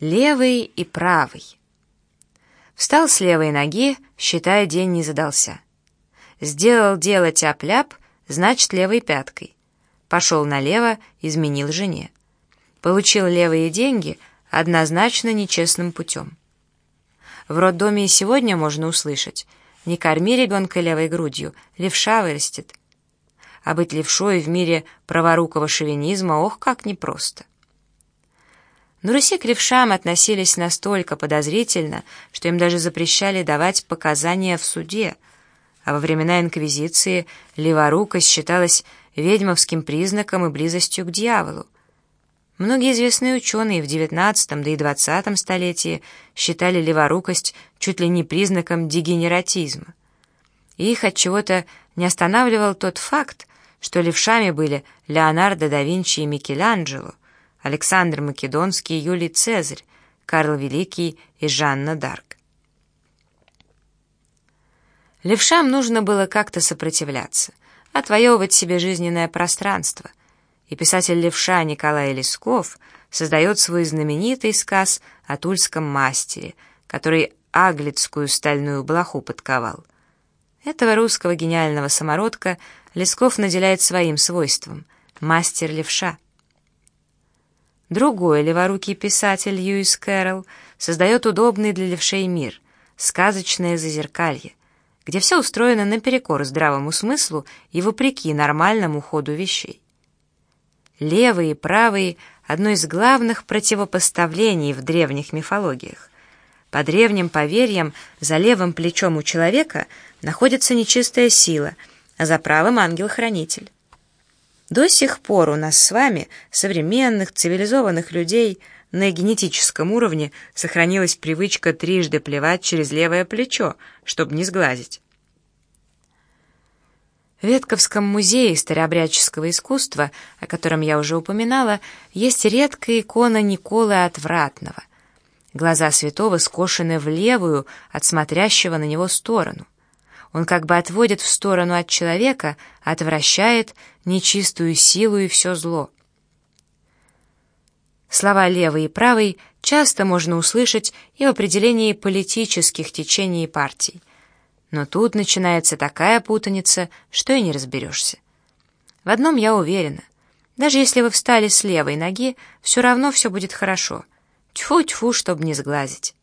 Левый и правый. Встал с левой ноги, считая, день не задался. Сделал дело тяп-ляп, значит, левой пяткой. Пошел налево, изменил жене. Получил левые деньги, однозначно нечестным путем. В роддоме и сегодня можно услышать «Не корми ребенка левой грудью, левша вырастет». А быть левшой в мире праворукого шовинизма, ох, как непросто. На Руси к левшам относились настолько подозрительно, что им даже запрещали давать показания в суде, а во времена Инквизиции леворукость считалась ведьмовским признаком и близостью к дьяволу. Многие известные ученые в XIX да и XX столетии считали леворукость чуть ли не признаком дегенератизма. И их от чего-то не останавливал тот факт, что левшами были Леонардо да Винчи и Микеланджело, Александр Македонский, Юлий Цезарь, Карл Великий и Жанна Дарк. Левшам нужно было как-то сопротивляться, отвоевывать себе жизненное пространство, и писатель левша Николай Лесков создает свой знаменитый сказ о тульском мастере, который аглицкую стальную блоху подковал. Этого русского гениального самородка Лесков наделяет своим свойством — мастер левша — Другой леворукий писатель Льюис Кэрролл создает удобный для левшей мир, сказочное зазеркалье, где все устроено наперекор здравому смыслу и вопреки нормальному ходу вещей. Левые и правые — одно из главных противопоставлений в древних мифологиях. По древним поверьям, за левым плечом у человека находится нечистая сила, а за правым — ангел-хранитель. До сих пор у нас с вами, современных, цивилизованных людей, на генетическом уровне сохранилась привычка трижды плевать через левое плечо, чтобы не сглазить. В Ветковском музее старообрядческого искусства, о котором я уже упоминала, есть редкая икона Николы Отвратного. Глаза святого скошены в левую, от смотрящего на него сторону. Он как бы отводит в сторону от человека, отвращает нечистую силу и все зло. Слова «левый» и «правый» часто можно услышать и в определении политических течений и партий. Но тут начинается такая путаница, что и не разберешься. В одном я уверена. Даже если вы встали с левой ноги, все равно все будет хорошо. Тьфу-тьфу, чтобы не сглазить.